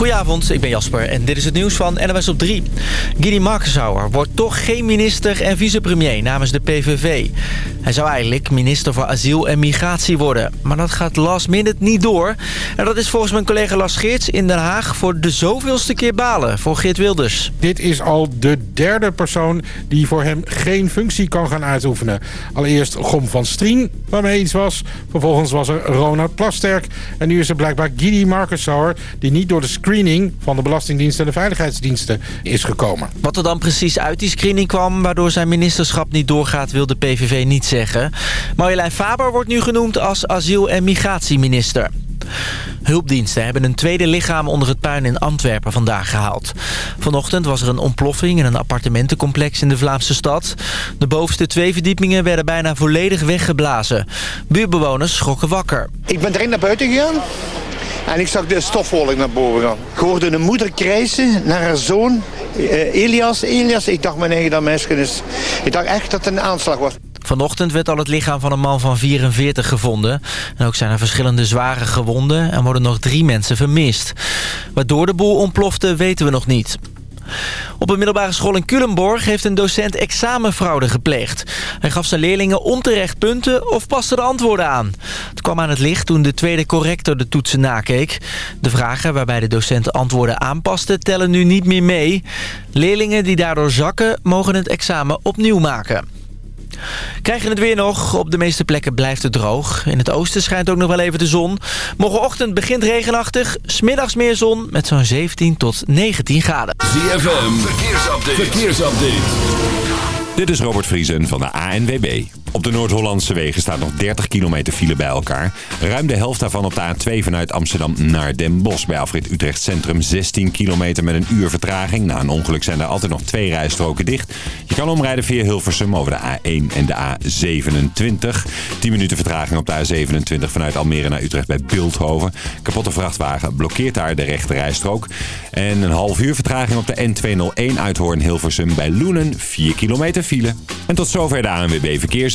Goedenavond, ik ben Jasper en dit is het nieuws van NWS op 3. Gidi Markensauer wordt toch geen minister en vicepremier namens de PVV. Hij zou eigenlijk minister voor asiel en migratie worden. Maar dat gaat last minute niet door. En dat is volgens mijn collega Lars Geerts in Den Haag voor de zoveelste keer balen voor Geert Wilders. Dit is al de derde persoon die voor hem geen functie kan gaan uitoefenen. Allereerst Gom van Strien, waarmee iets was. Vervolgens was er Ronald Plasterk. En nu is er blijkbaar Gidi Markensauer... die niet door de screening van de Belastingdienst en de Veiligheidsdiensten is gekomen. Wat er dan precies uit die screening kwam... waardoor zijn ministerschap niet doorgaat, wil de PVV niet zeggen. Marjolein Faber wordt nu genoemd als asiel- en migratieminister. Hulpdiensten hebben een tweede lichaam onder het puin in Antwerpen vandaag gehaald. Vanochtend was er een ontploffing in een appartementencomplex in de Vlaamse stad. De bovenste twee verdiepingen werden bijna volledig weggeblazen. Buurbewoners schrokken wakker. Ik ben direct naar buiten gegaan. En ik zag de stofwolk naar boven gaan. Ik hoorde een moeder krijsen naar haar zoon eh, Elias. Elias, ik dacht mijn eigen dat meisje is. Ik dacht echt dat het een aanslag was. Vanochtend werd al het lichaam van een man van 44 gevonden. En ook zijn er verschillende zware gewonden en worden nog drie mensen vermist. Waardoor de boel ontplofte weten we nog niet. Op een middelbare school in Culemborg heeft een docent examenfraude gepleegd. Hij gaf zijn leerlingen onterecht punten of paste de antwoorden aan. Het kwam aan het licht toen de tweede corrector de toetsen nakeek. De vragen waarbij de docent antwoorden aanpaste tellen nu niet meer mee. Leerlingen die daardoor zakken mogen het examen opnieuw maken. Krijgen het weer nog. Op de meeste plekken blijft het droog. In het oosten schijnt ook nog wel even de zon. Morgenochtend begint regenachtig. Smiddags meer zon met zo'n 17 tot 19 graden. ZFM, verkeersupdate. verkeersupdate. Dit is Robert Vriesen van de ANWB. Op de Noord-Hollandse wegen staat nog 30 kilometer file bij elkaar. Ruim de helft daarvan op de A2 vanuit Amsterdam naar Den Bosch. Bij Alfred Utrecht Centrum 16 kilometer met een uur vertraging. Na een ongeluk zijn er altijd nog twee rijstroken dicht. Je kan omrijden via Hilversum over de A1 en de A27. 10 minuten vertraging op de A27 vanuit Almere naar Utrecht bij Beeldhoven. Kapotte vrachtwagen blokkeert daar de rechte rijstrook. En een half uur vertraging op de N201 uit Hoorn-Hilversum bij Loenen. 4 kilometer file. En tot zover de ANWB Verkeers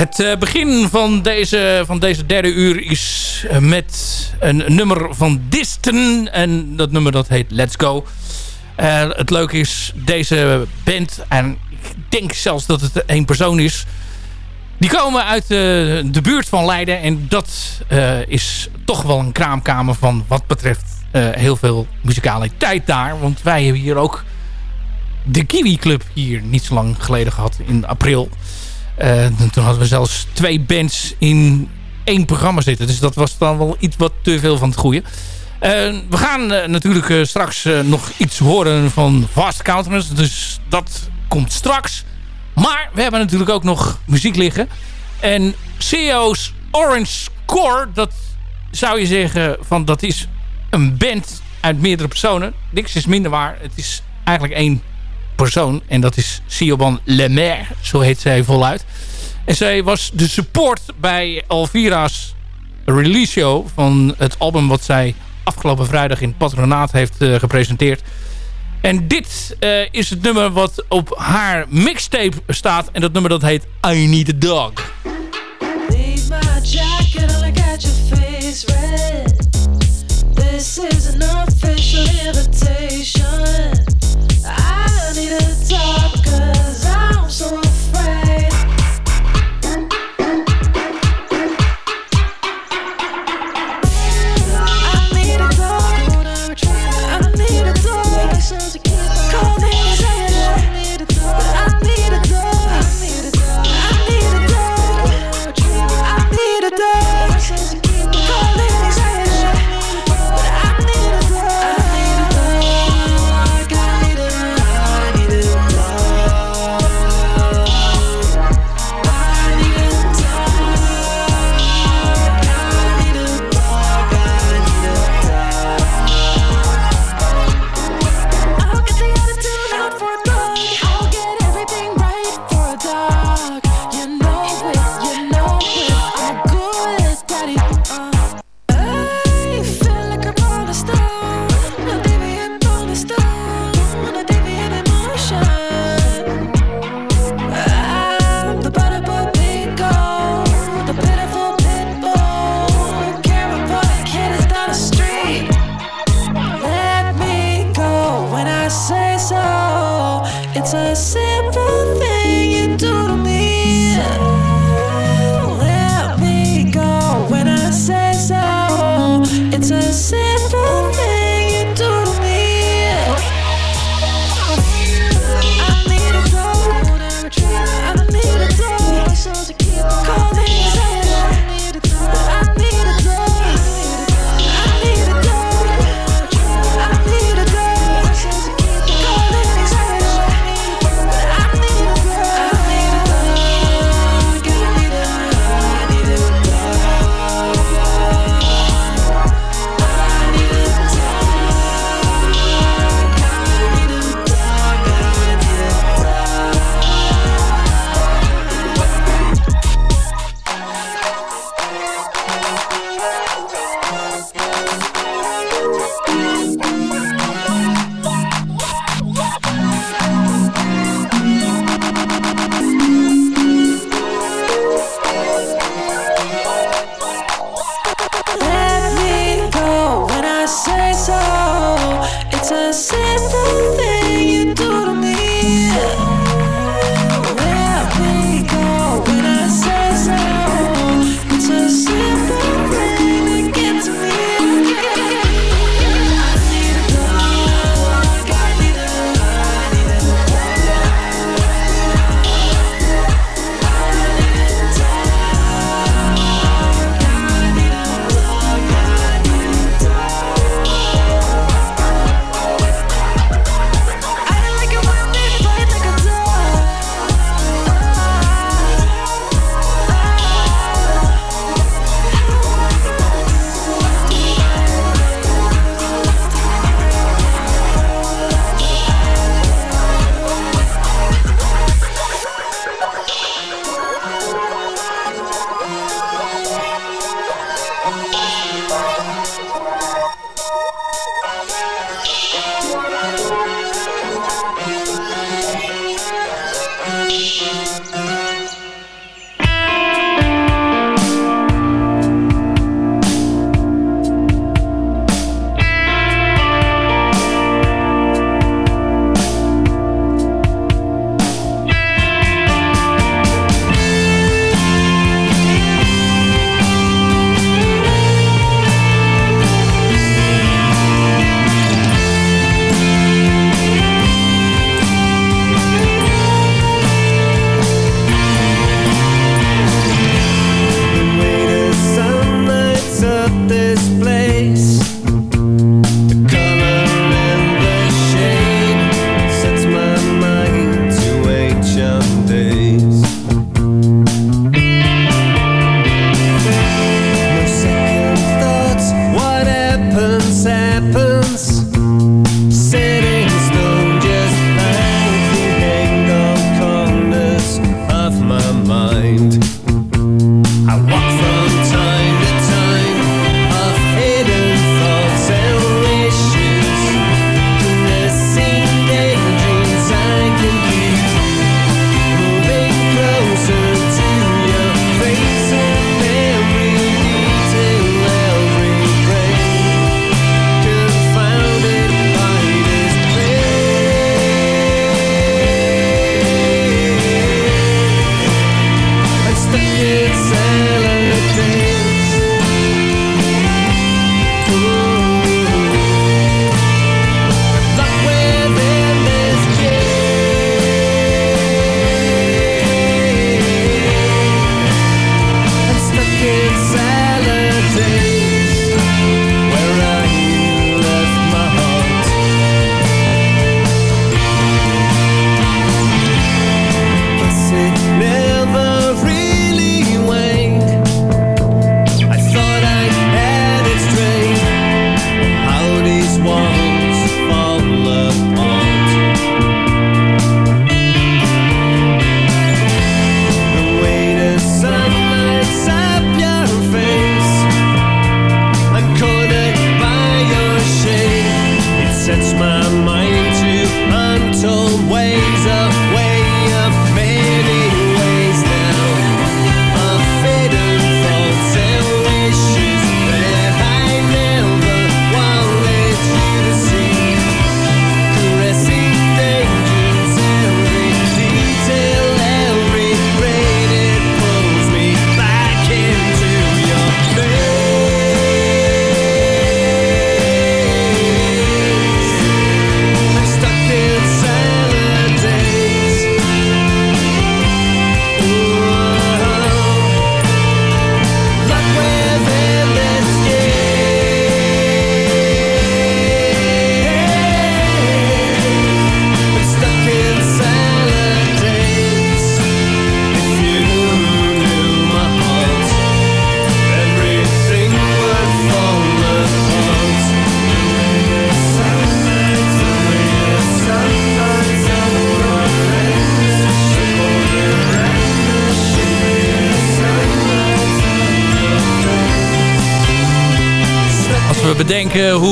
Het eh, begin van deze, van deze derde uur is eh, met een nummer van Diston. En dat nummer dat heet Let's Go. Uh, het leuke is, deze band, en ik denk zelfs dat het één persoon is... die komen uit de buurt van Leiden. En dat is toch wel een kraamkamer van wat betreft heel veel muzikaliteit daar. Want wij hebben hier ook de Kiwi Club hier niet zo lang geleden gehad in april... Toen hadden we zelfs twee bands in één programma zitten. Dus dat was dan wel iets wat te veel van het goede. We gaan uh, natuurlijk straks nog iets horen van Fast Countenance. Dus dat komt straks. Maar we hebben natuurlijk ook nog muziek liggen. En CEO's Orange Core, dat zou je zeggen van dat is een band uit meerdere personen. Niks is minder waar. Het is eigenlijk één persoon. En dat is Siobhan Lemaire. Zo heet zij voluit. En zij was de support bij Alvira's release show van het album wat zij afgelopen vrijdag in patronaat heeft uh, gepresenteerd. En dit uh, is het nummer wat op haar mixtape staat. En dat nummer dat heet I Need a Dog. This is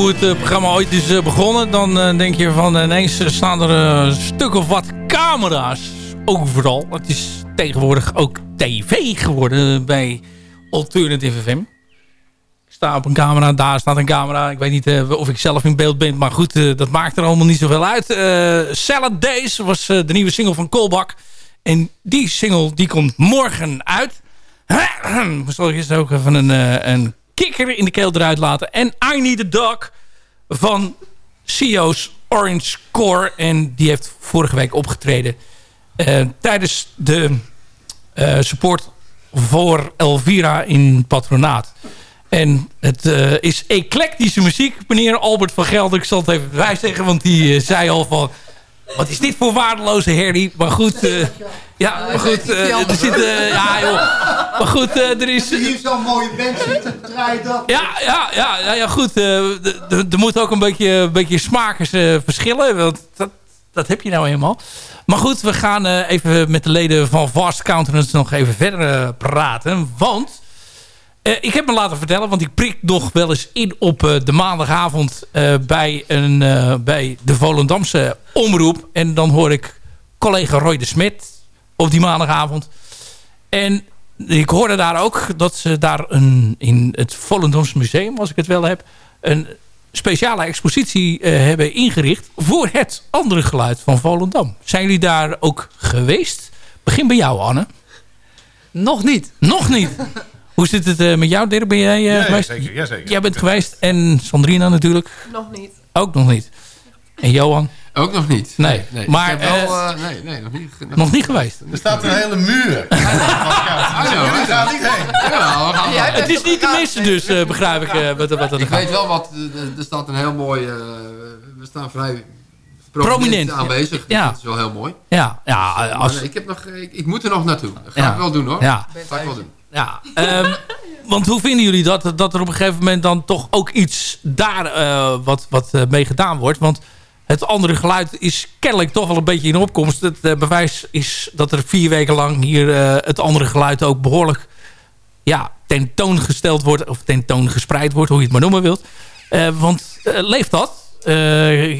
het eh, programma ooit is eh, begonnen... dan denk je van ineens staan er een stuk of wat camera's overal. Het is tegenwoordig ook tv geworden bij Alternative FM. Ik sta op een camera, daar staat een camera. Ik weet niet of ik zelf in beeld ben, maar goed, dat maakt er allemaal niet zoveel uit. Salad Days was de nieuwe single van Kolbak. En die single die komt morgen uit. Zal ik ook even een, een kikker in de keel eruit laten. En I Need a Dog van CEO's Orange Core. En die heeft vorige week opgetreden uh, tijdens de uh, support voor Elvira in Patronaat. En het uh, is eclectische muziek, meneer Albert van Gelder. Ik zal het even bij zeggen, want die zei al van... Wat is dit voor waardeloze herrie? Maar goed, uh, ja, maar goed, uh, er zit, uh, ja joh. Maar goed, er is... Hier zo'n mooie band zitten, draai dat. Ja, ja, ja, ja, goed. er moet ook een beetje, een beetje smakers verschillen. Want dat, dat heb je nou eenmaal. Maar goed, we gaan even met de leden van Vast Countenance nog even verder praten. Want ik heb me laten vertellen, want ik prik nog wel eens in op uh, de maandagavond uh, bij, een, bij de Volendamse omroep. En dan hoor ik collega Roy de Smet op die maandagavond. En ik hoorde daar ook dat ze daar een, in het Volendamse museum, als ik het wel heb, een speciale expositie hebben ingericht voor het andere geluid van Volendam. Zijn jullie daar ook geweest? Begin bij jou, Anne. Nog niet. Nog niet. Hoe zit het uh, met jou, Dirk? Ben jij uh, ja, geweest? Zeker, ja, zeker. Jij bent geweest. En Sandrina natuurlijk? Nog niet. Ook nog niet. En Johan? Ook nog niet. Nee. nee. Maar, wel, uh, nee, nee, nog niet. Nog, nog niet geweest. Er staat een hele muur. ja, jullie gaan niet heen. Ja, gaan ja, het is niet te missen dus, begrijp ik. wat, wat, wat ik weet wel wat, er staat een heel mooi, we staan vrij prominent, aanwezig. Ja. Dat is wel heel mooi. Ja, ja als... Maar, ik, heb nog, ik, ik, moet er nog naartoe. Dat ga ja. ik wel doen hoor. Ja. Dat ga ik wel doen. Ja, um, want hoe vinden jullie dat, dat er op een gegeven moment dan toch ook iets daar uh, wat, wat uh, mee gedaan wordt? Want het andere geluid is kennelijk toch wel een beetje in opkomst. Het uh, bewijs is dat er vier weken lang hier het andere geluid ook behoorlijk ja, tentoongesteld wordt. Of tentoongespreid wordt, hoe je het maar noemen wilt. want leeft dat?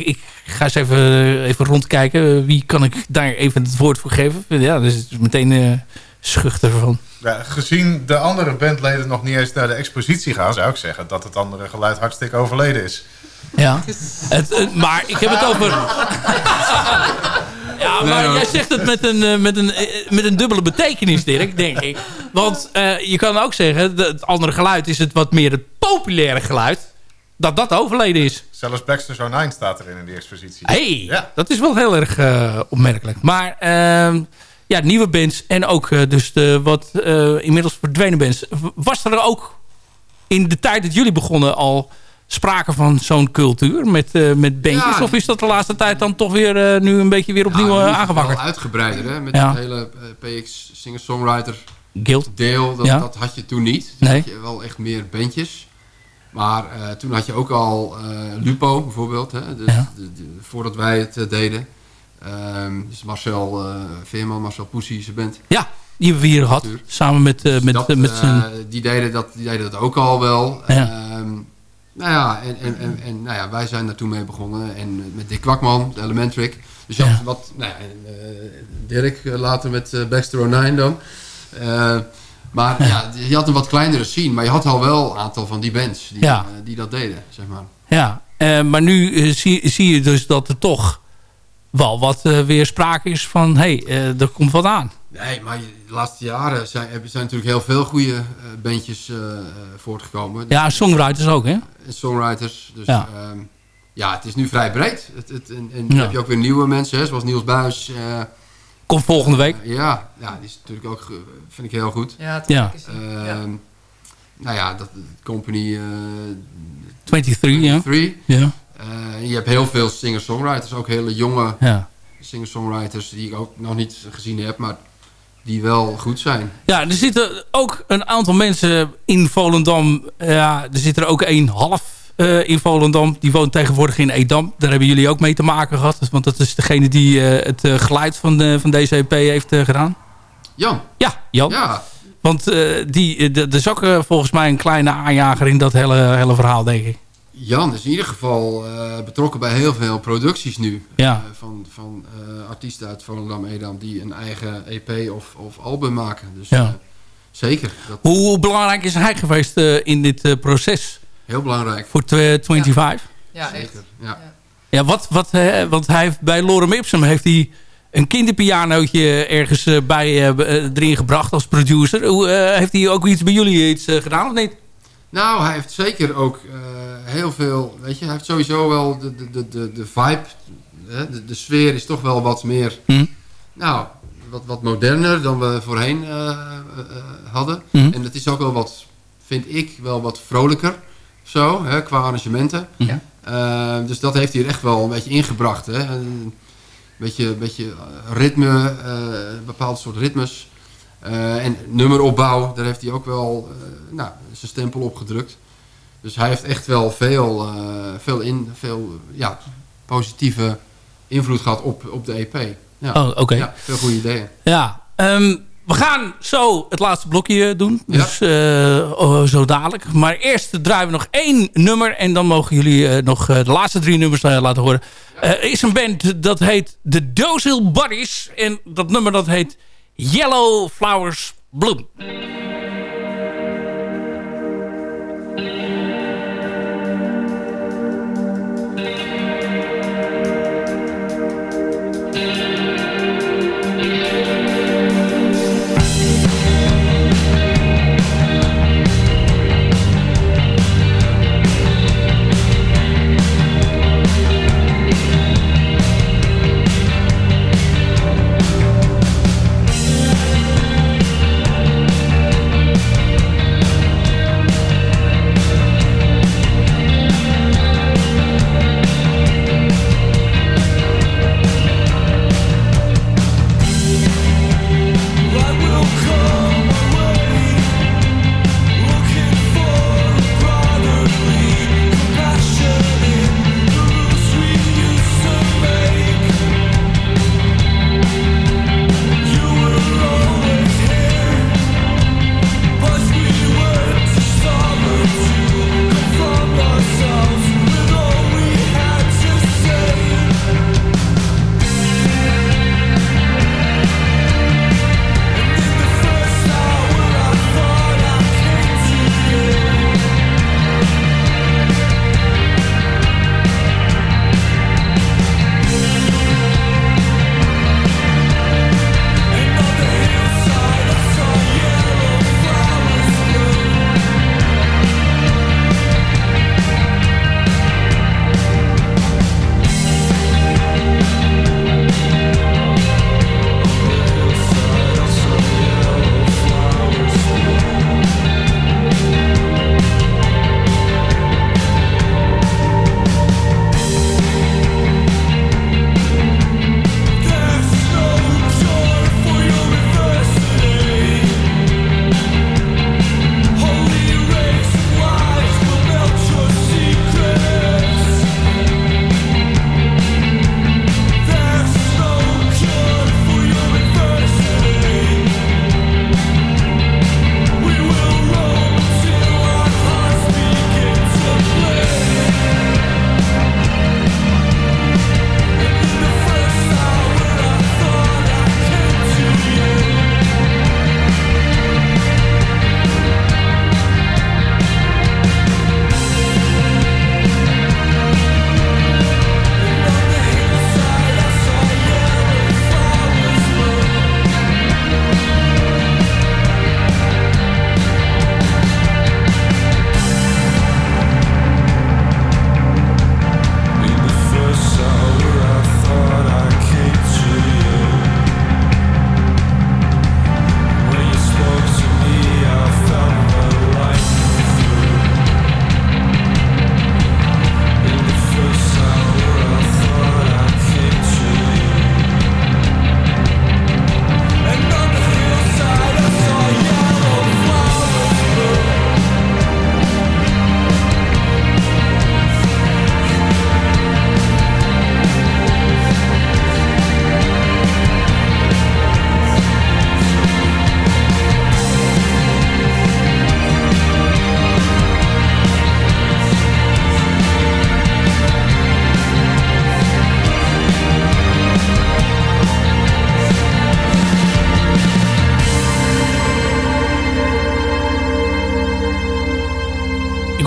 ik ga eens even, even rondkijken. Wie kan ik daar even het woord voor geven? Ja, dus meteen schuchter van. Ja, gezien de andere bandleden nog niet eens naar de expositie gaan... zou ik zeggen dat het andere geluid hartstikke overleden is. Ja, het, het, maar ik heb het over... ja, maar nee, jij zegt het met een, met, een, met een dubbele betekenis, Dirk, denk ik. Want uh, je kan ook zeggen, het andere geluid is het wat meer het populaire geluid. Dat dat overleden is. Zelfs Baxter Zone 9 staat erin in die expositie. hey, ja. dat is wel heel erg uh, opmerkelijk. Maar... Uh, ja, nieuwe bands en ook uh, dus de wat uh, inmiddels verdwenen bands. Was er ook in de tijd dat jullie begonnen al sprake van zo'n cultuur met, uh, met bandjes? Ja, of is dat de laatste tijd dan toch weer nu een beetje weer opnieuw ja, aangewakkerd? Wel uitgebreider hè? met ja. het hele PX singer-songwriter Guild deel. Dat, dat, had je toen niet. Toen nee. had je wel echt meer bandjes. Maar toen had je ook al Lupo bijvoorbeeld. Hè? Dus, de, de, voordat wij het deden. Um, dus Marcel uh, Veerman, Marcel Poesie, zijn band. Ja, die hebben we hier gehad. Samen met, uh, met, dat, met zijn... Die, deden dat, die deden dat ook al wel. Ja. Um, nou ja, en, en, en, en nou ja, wij zijn daar toen mee begonnen. En met Dick Kwakman, de Elementric. Dus je had wat, nou ja, Dirk later met Baxter O'Nine dan. maar ja. je had een wat kleinere scene. Maar je had al wel een aantal van die bands die, ja. die dat deden, zeg maar. Ja, maar nu zie, zie je dus dat er toch wel wat uh, weer sprake is van... hé, hey, uh, er komt wat aan. Nee, maar de laatste jaren zijn, zijn natuurlijk heel veel goede uh, bandjes uh, voortgekomen. Ja, songwriters ook, hè? En songwriters. Dus ja, um, ja het is nu vrij breed. Het, het, en en ja. dan heb je ook weer nieuwe mensen, hè, zoals Niels Buis. Komt volgende week. ja, ja, die is natuurlijk ook, vind ik heel goed. Ja, ja. Uh, ja. Nou ja, dat Company... 23, ja. 23. Ja. Uh, je hebt heel veel singer-songwriters, ook hele jonge ja. singer-songwriters die ik ook nog niet gezien heb, maar die wel goed zijn. Ja, er zitten ook een aantal mensen in Volendam. Ja, er zit er ook een half uh, in Volendam. Die woont tegenwoordig in Edam. Daar hebben jullie ook mee te maken gehad. Want dat is degene die uh, het uh, geluid van, de, van deze EP heeft gedaan. Jan. Ja, Jan. Ja. Want die, er is ook volgens mij een kleine aanjager in dat hele, hele verhaal, denk ik. Jan is in ieder geval eh, betrokken bij heel veel producties nu. Ja. Eh, van van eh, artiesten uit Volendam, Edam die een eigen EP of, of album maken. Dus Ja. eh, zeker. Dat, Hoe, hoe belangrijk is hij geweest in dit eh, proces heel belangrijk. voor tw- 25? Ja, echt. Zeker. Ja. Ja, wat, wat, want hij heeft bij Lorem Ipsum heeft hij een kinderpianootje ergens bij erin gebracht als producer. Hoe, eh, heeft hij ook iets bij jullie iets gedaan of niet? Nou, hij heeft zeker ook eh, heel veel, weet je, hij heeft sowieso wel de, de, de, de, de vibe, hè, de, de sfeer is toch wel wat meer, Hm? nou, wat, wat moderner dan we voorheen eh, eh, hadden. Mhm. En het is ook wel wat, vind ik, wel wat vrolijker, zo, hè, qua arrangementen. Ja. Eh, dus dat heeft hij er echt wel een beetje ingebracht, hè. Een beetje, beetje ritme, eh, een bepaald soort ritmes. Eh, en nummeropbouw, daar heeft hij ook wel eh, nou, zijn stempel op gedrukt. Dus hij heeft echt wel veel, eh, veel, in, veel ja, positieve invloed gehad op, op de EP. Ja. Oh, oké. Ja, veel goede ideeën. Ja, ehm, we gaan zo het laatste blokje doen. Dus oh, zo dadelijk. Maar eerst draaien we nog één nummer. En dan mogen jullie nog de laatste drie nummers laten horen. Er is een band dat heet The Docile Buddies. En dat nummer dat heet Yellow Flowers Bloom.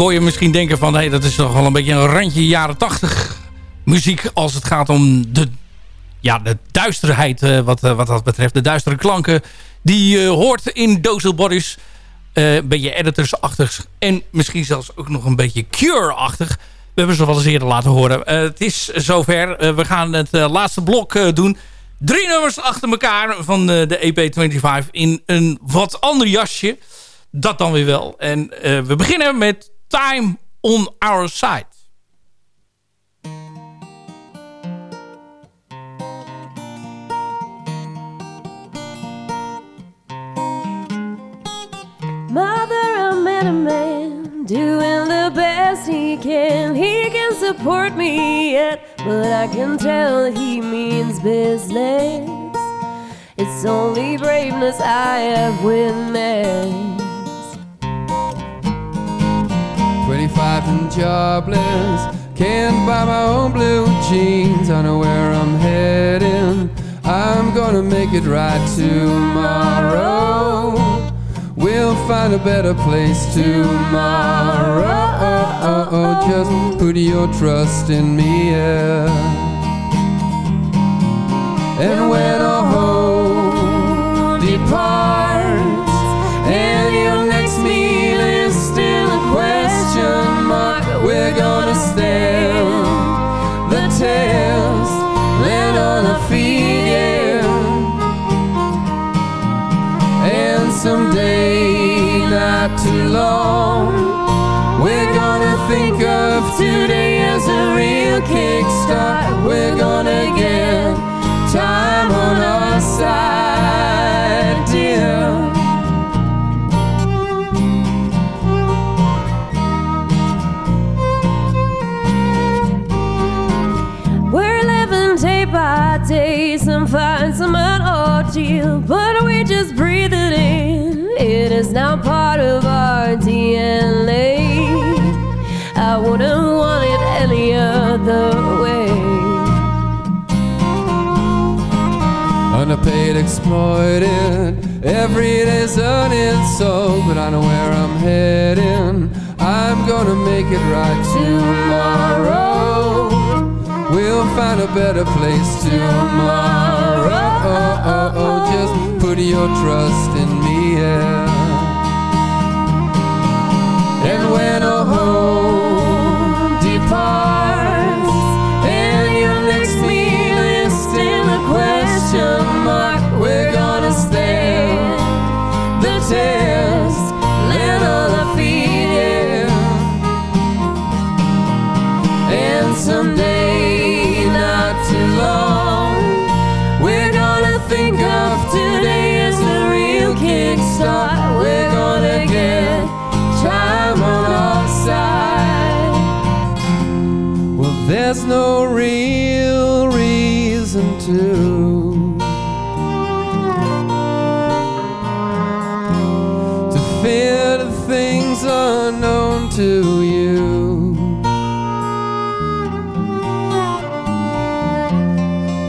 Hoor je misschien denken van... Hey, dat is toch wel een beetje een randje jaren 80 muziek... als het gaat om de, ja, de duisterheid uh, wat, uh, wat dat betreft. De duistere klanken die je hoort in Dozel Bodies. een beetje editors-achtig en misschien zelfs ook nog een beetje Cure-achtig. We hebben ze wel eens eerder laten horen. het is zover. we gaan het laatste blok doen... Drie nummers achter elkaar van de EP25 in een wat ander jasje. Dat dan weer wel. En we beginnen met Time on Our Side. Mother, I met a man doing the best he can. He can support me yet, but I can tell he means business. It's only braveness I have witnessed. 25 and jobless. Can't buy my own blue jeans. I know where I'm heading. I'm gonna make it right tomorrow. We'll find a better place tomorrow. Just put your trust in me, yeah. And when a too long, we're gonna think of today as a real kickstart. Underpaid, exploited. Every day's an insult, but I know where I'm heading. I'm gonna make it right tomorrow. We'll find a better place tomorrow. Just put your trust in me, yeah. There's no real reason to. To fear the things unknown to you.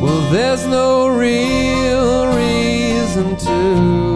Well, there's no real reason to.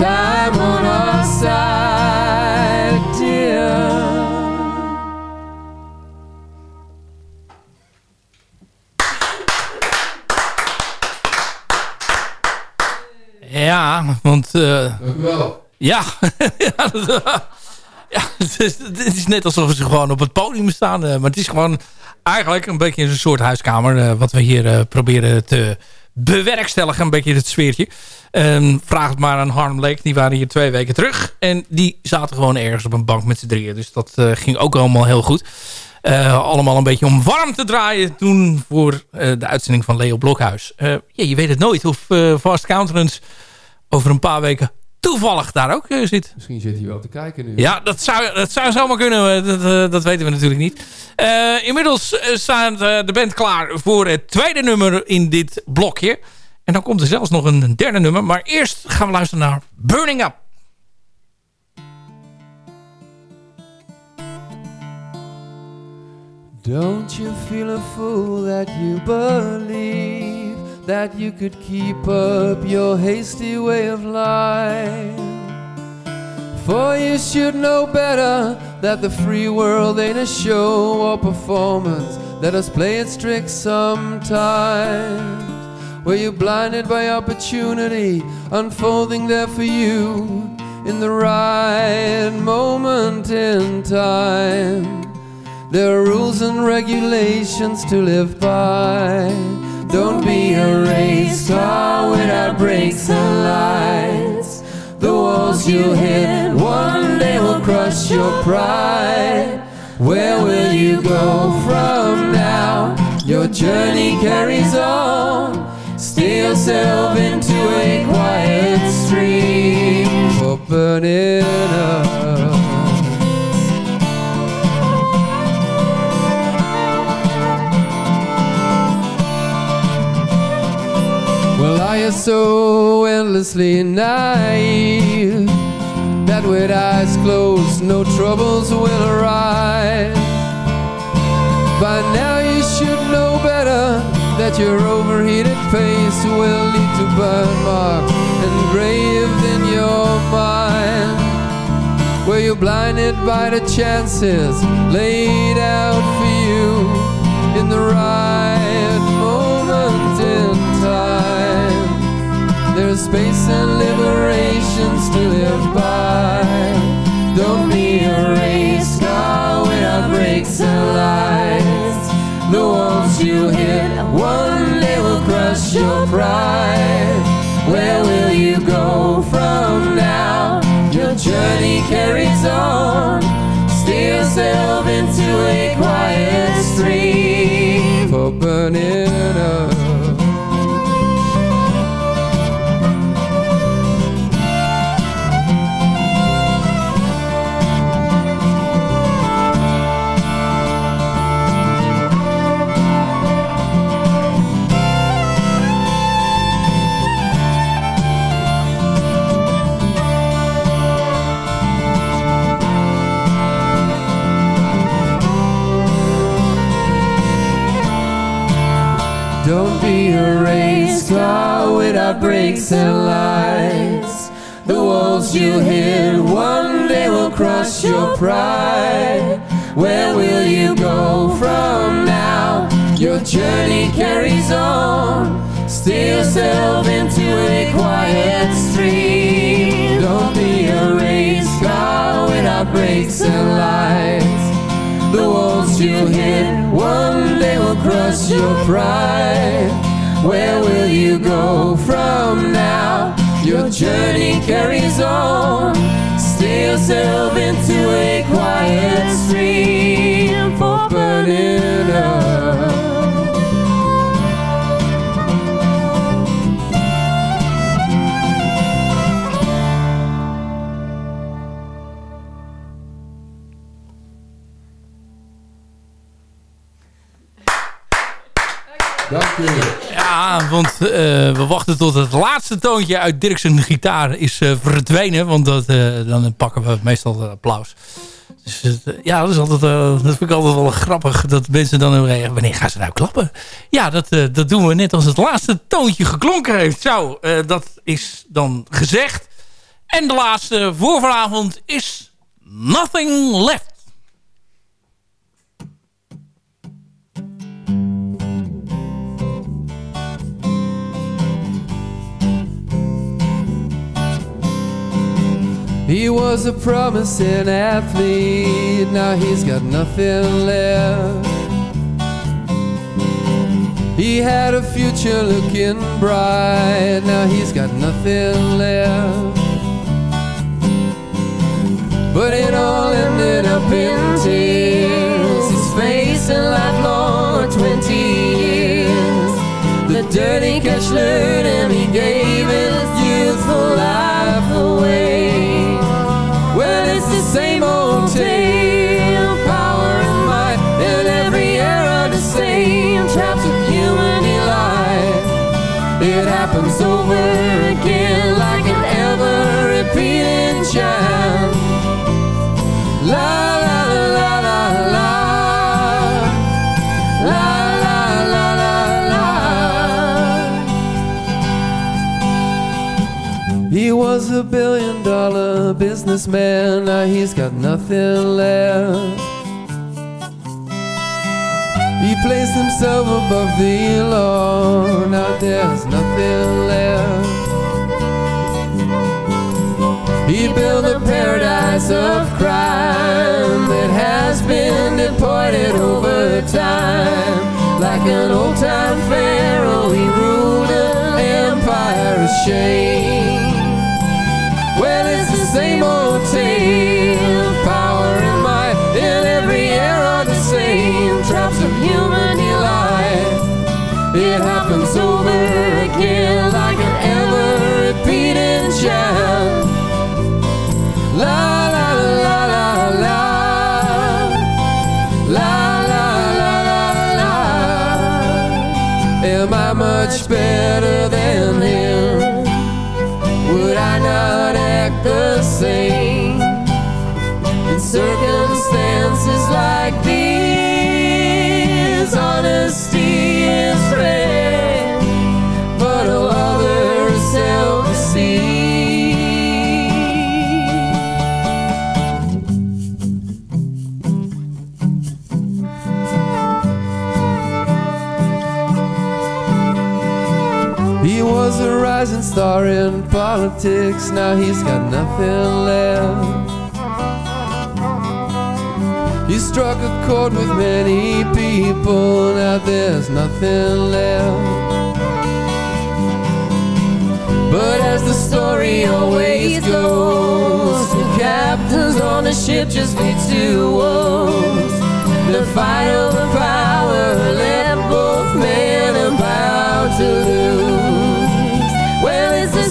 Time on our side, dear. Ja, want... eh, Dank u wel. ja, ja, dat- ja het, is, het is net alsof ze gewoon op het podium staan. eh, maar het is gewoon eigenlijk een beetje een soort huiskamer. eh, wat we hier eh, proberen te bewerkstelligen. Een beetje het sfeertje. Ehm, vraag het maar aan Harlem Lake. Die waren hier twee weken terug. En die zaten gewoon ergens op een bank met z'n drieën. Dus dat eh, ging ook allemaal heel goed. Eh, allemaal een beetje om warm te draaien toen voor eh, de uitzending van Leo Blokhuis. Ja, je weet het nooit of Fast Countenance over een paar weken toevallig daar ook eh, zit. Misschien zit hij wel te kijken nu. Ja, dat zou, dat zou zomaar kunnen. eh, Dat, eh, dat weten we natuurlijk niet. Eh, inmiddels eh, staat eh, de band klaar voor het tweede nummer in dit blokje. En dan komt er zelfs nog een derde nummer. Maar eerst gaan we luisteren naar Burning Up. Don't you feel a fool that you believe that you could keep up your hasty way of life? For you should know better that the free world ain't a show or performance. Let us play it strict sometimes. Where you're blinded by opportunity unfolding there for you in the right moment in time. There are rules and regulations to live by. Don't be a race car without brakes and lights. The walls you hit one day will crush your pride. Where will you go from now? Your journey carries on. Steer yourself into a quiet stream for burning up. Are you so endlessly naive that with eyes closed, no troubles will arise? By now, you should know better that your overheated face will lead to burn marks engraved in your mind. Were you're blinded by the chances laid out for you in the right space and liberations to live by. Don't be a race car without brakes and lights. The walls you hit one day will crush your pride. Where will you go from now? Your journey carries on. Steer yourself into a quiet stream for burning brakes and lights. The walls you hit one day will crush your pride. Where will you go from now? Your journey carries on. Steer yourself into a quiet stream. Don't be a race car without brakes and lights. The walls you hit one day will crush your pride. Where will you go from now? Your journey carries on. Steer yourself into a quiet stream for burning up. Ja, want eh, we wachten tot het laatste toontje uit Dirksen gitaar is eh, verdwenen. Want dat, eh, dan pakken we meestal applaus. Dus ja, dat, is altijd, dat vind ik altijd wel grappig. Dat mensen dan erg, wanneer gaan ze nou klappen? Ja, dat, dat doen we net als het laatste toontje geklonken heeft. Zo, dat is dan gezegd. En de laatste voor vanavond is Nothing Left. He was a promising athlete, now he's got nothing left. He had a future looking bright. Now he's got nothing left. But it all ended up in tears. His face and lifelong 20 years. The dirty cash lured him, he gave He was a billion dollar businessman, now he's got nothing left. He placed himself above the law, now there's nothing left. He built a paradise of crime that has been deported over time. Like an old time pharaoh, he ruled an empire of shame same old tape star in politics, now he's got nothing left. He struck a chord with many people, now there's nothing left. But as the story always goes, the captains on the ship just need two woes. The fight over power left both men about to lose.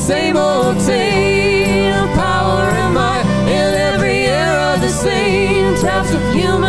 Same old tale, power and might in every era, the same traps of human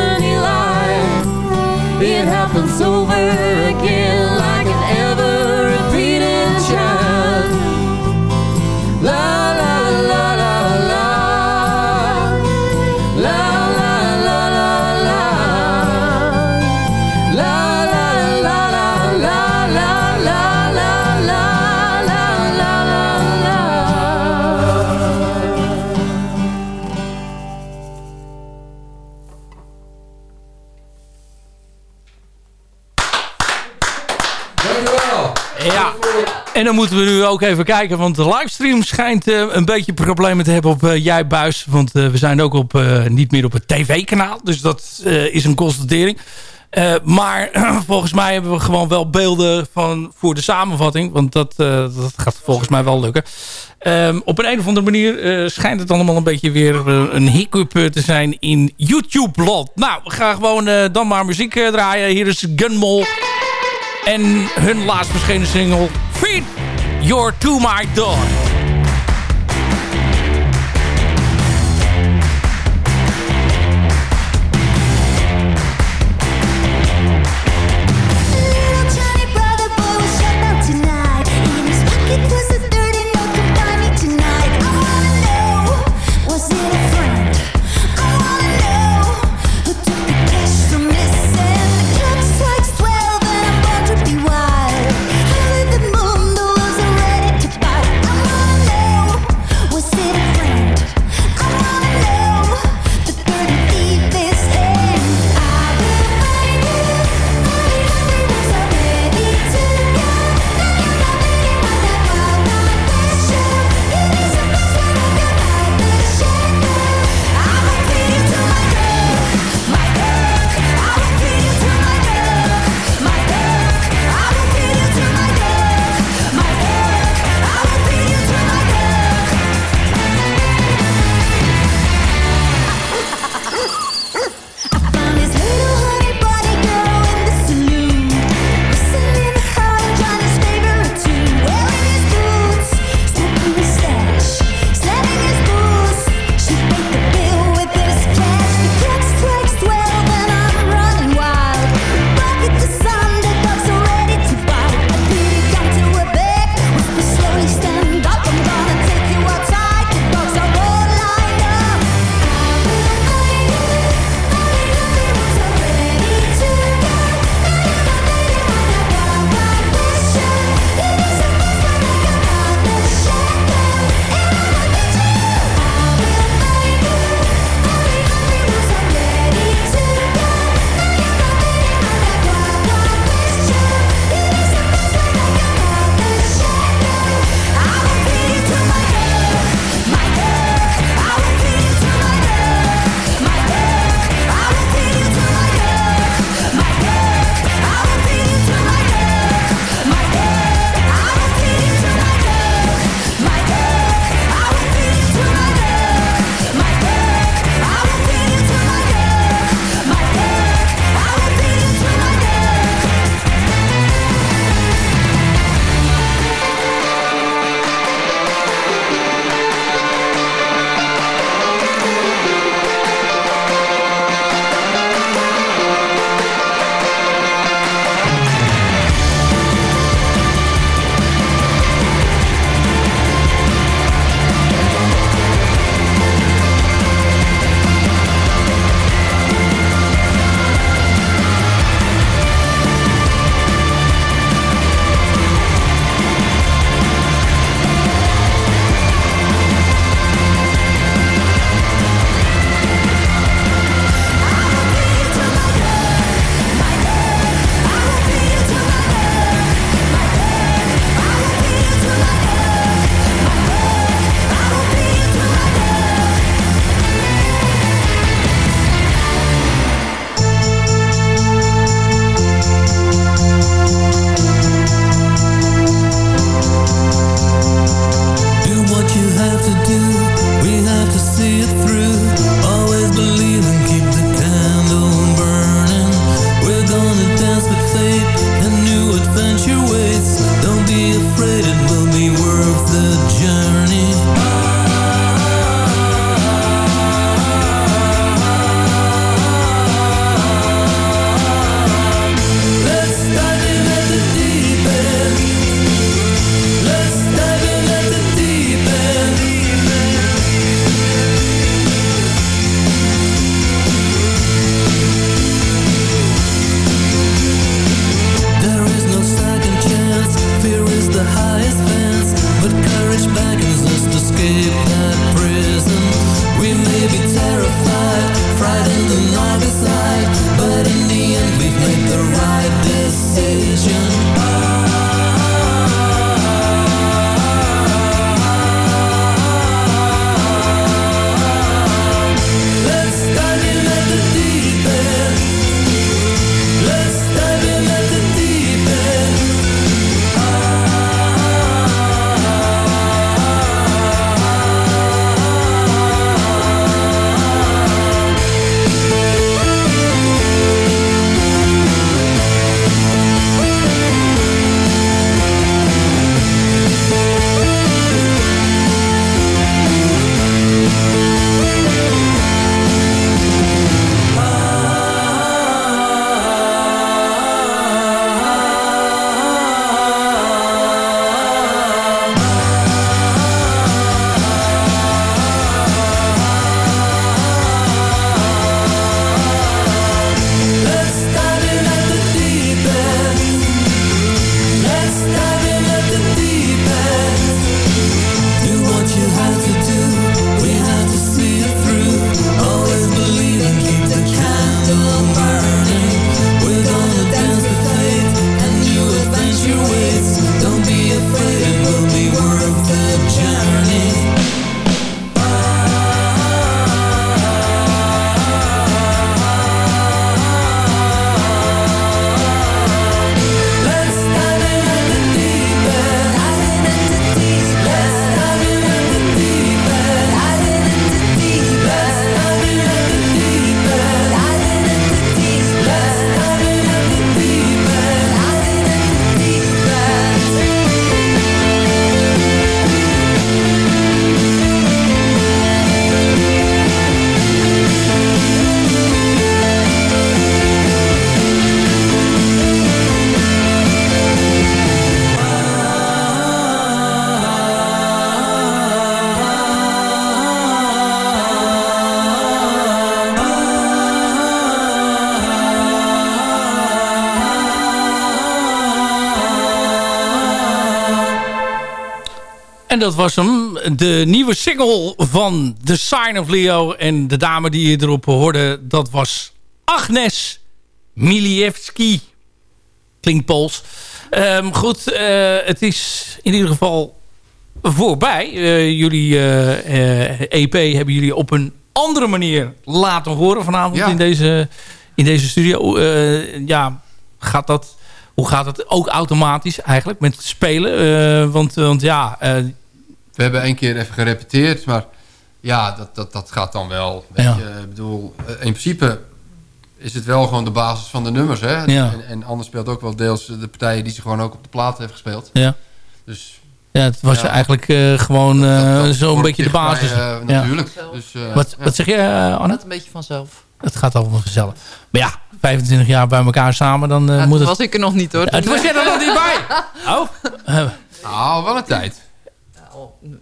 moeten we nu ook even kijken, want de livestream schijnt eh, een beetje problemen te hebben op uh, Jij Buis. Want eh, we zijn ook op, eh, niet meer op het tv-kanaal, dus dat eh, is een constatering. Eh, maar volgens mij hebben we gewoon wel beelden van, voor de samenvatting, want dat, eh, dat gaat volgens mij wel lukken. Ehm, op een, een of andere manier eh, schijnt het allemaal een beetje weer eh, een hiccup eh, te zijn in YouTube-lot. Nou, we gaan gewoon eh, dan maar muziek eh, draaien. Hier is Gunmol. En hun laatst verschenen single Feed You're To My dog. Dat was hem. De nieuwe single van The Sign of Leo. En de dame die je erop hoorde, dat was Agnes Miliewski. Klinkt Pools. Ehm, goed, eh, het is in ieder geval voorbij. Eh, jullie eh, EP hebben jullie op een andere manier laten horen vanavond Ja. in, deze, in deze studio. Ja, gaat dat... Hoe gaat het ook automatisch eigenlijk met spelen? Want, want ja, We hebben één keer even gerepeteerd, maar ja, dat, dat, dat gaat dan wel. Weet Ja. je, ik bedoel, eh, in principe is het wel gewoon de basis van de nummers. Hè? Ja. En, en anders speelt ook wel deels de partijen die ze gewoon ook op de plaat heeft gespeeld. Ja. Dus ja, het was Ja. eigenlijk eh, gewoon eh, zo'n beetje de basis. Ja. natuurlijk. Dus, eh, Wat, ja. wat zeg je, Anne? Een beetje vanzelf. Het gaat allemaal vanzelf. Maar ja, 25 jaar bij elkaar samen, dan eh, Ja, moet het... was ik er nog niet hoor. Ja, toen was jij er nog niet bij. Oh. Nou, wel een tijd.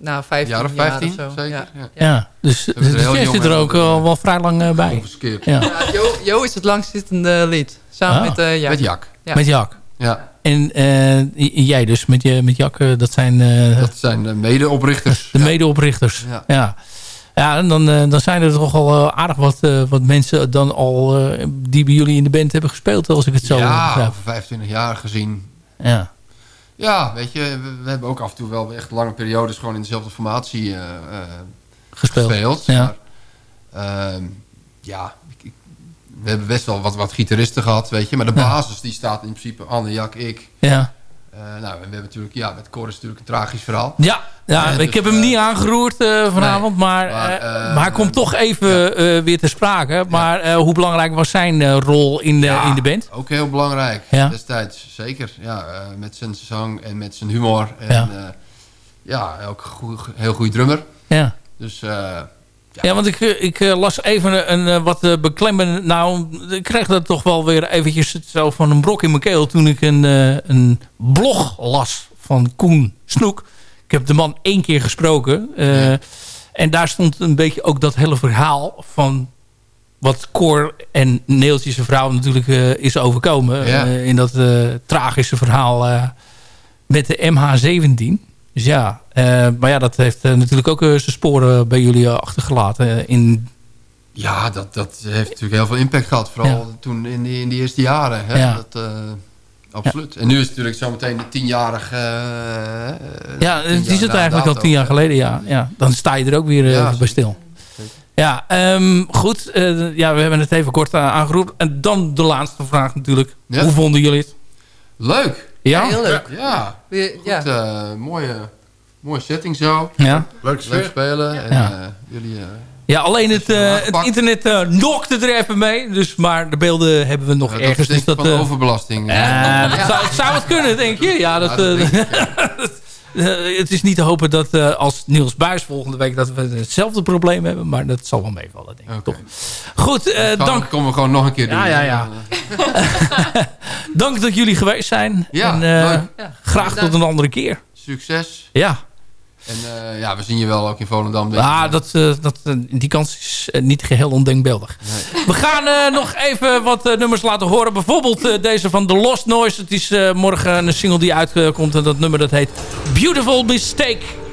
Nou, 15 Jaar of jaar 15, of zo. zeker. Ja. Ja. ja, dus, dus jij zit er ook al wel vrij lang eh, bij. Ja. Ja, Jo, Jo is het langstzittende lid. Samen Ah. met uh, Jack. Met Jak. Ja. Met Jak. Ja, En eh, j- jij dus met, je, met Jak, eh, dat zijn eh, dat zijn de medeoprichters. de medeoprichters. Ja. Ja. ja. en dan, eh, dan zijn er toch al eh, aardig wat, eh, wat mensen dan al eh, die bij jullie in de band hebben gespeeld, als ik het zo ja, over 25 jaar gezien. Ja. Ja, weet je, we, we hebben ook af en toe wel echt lange periodes gewoon in dezelfde formatie eh, eh, Gespeeld. gespeeld. Ja. Maar, ehm, ja, ik- we hebben best wel wat, wat gitaristen gehad, weet je. Maar de Ja. basis die staat in principe Anne, Jak, ik. Ja. Eh, nou, en we hebben natuurlijk, ja, met Cor is natuurlijk een tragisch verhaal. Ja, ja Ja, ik dus, heb hem eh, niet aangeroerd eh, vanavond, maar, maar, eh, eh, maar hij komt toch even eh, weer te sprake. Maar eh, hoe belangrijk was zijn eh, rol in de, Ja, in de band? Ook heel belangrijk Ja. destijds, zeker. Ja, eh, met zijn zang en met zijn humor. En Ja. ja, ook een heel goede drummer. Ja. Dus eh, Ja, want ik, eh, ik eh, las even een eh, wat beklemmende... Nou, ik kreeg dat toch wel weer eventjes zo van een brok in mijn keel... toen ik een, een blog las van Koen Snoek. Ik heb de man één keer gesproken. En daar stond een beetje ook dat hele verhaal van... wat Cor en Neeltje zijn vrouw natuurlijk is overkomen. Ja. in dat tragische verhaal met de MH17. Dus ja, eh, maar ja, dat heeft eh, natuurlijk ook eh, zijn sporen bij jullie achtergelaten. in, ja, dat, dat heeft natuurlijk heel veel impact gehad. Vooral toen in die, in die eerste jaren. Hè? Ja. Dat, absoluut. En nu is het natuurlijk zometeen de tienjarige... ja, tien het na eigenlijk al tien jaar geleden. Ja, ja. Dan sta je er ook weer Ja, bij zeker. stil. Ja, ehm, goed. ja, we hebben het even kort uh, aangeroepen. En dan de laatste vraag natuurlijk. Ja. Hoe vonden jullie het? Leuk. Ja? heel leuk. Ja, Weer- goed, ja. eh, mooie, mooie setting zo. Ja. Leuk Leuk spelen. En Ja. eh, jullie... eh, Ja, alleen het, eh, het internet eh nokte er even mee. Dus, maar de beelden hebben we nog dat ergens. Dus dat, van eh, overbelasting. dat zou, zou het kunnen, denk je? Ja, dat, Ja, dat eh, ik, ja. Eh, het is niet te hopen dat eh, als Niels Buis volgende week... dat we hetzelfde probleem hebben. Maar dat zal wel meevallen, denk ik. Goed, eh, Dan dank, komen we gewoon nog een keer doen. Ja, ja, ja. dank dat jullie geweest zijn. Ja, en, eh, graag tot een andere keer. Succes. Ja, En eh, ja, we zien je wel ook in Volendam. denk ik. ah, dat, eh, dat, eh, die kans is niet geheel ondenkbeeldig. We gaan nog even wat nummers laten horen. Bijvoorbeeld deze van The Lost Noise. Het is morgen een single die uitkomt. En dat nummer dat heet Beautiful Mistake.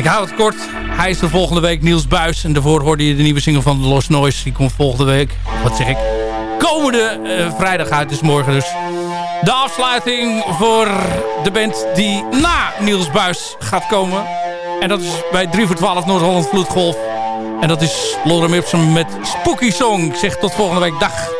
Ik hou het kort. Hij is er volgende week, Niels Buis. En daarvoor hoorde je de nieuwe single van Los Noise. Die komt volgende week, wat zeg ik, komende eh, vrijdag uit. Dus morgen dus de afsluiting voor de band die na Niels Buis gaat komen. En dat is bij 3 voor 12 Noord-Holland Vloedgolf. En dat is Lorem Ipsum met Spooky Song. Ik zeg tot volgende week. Dag.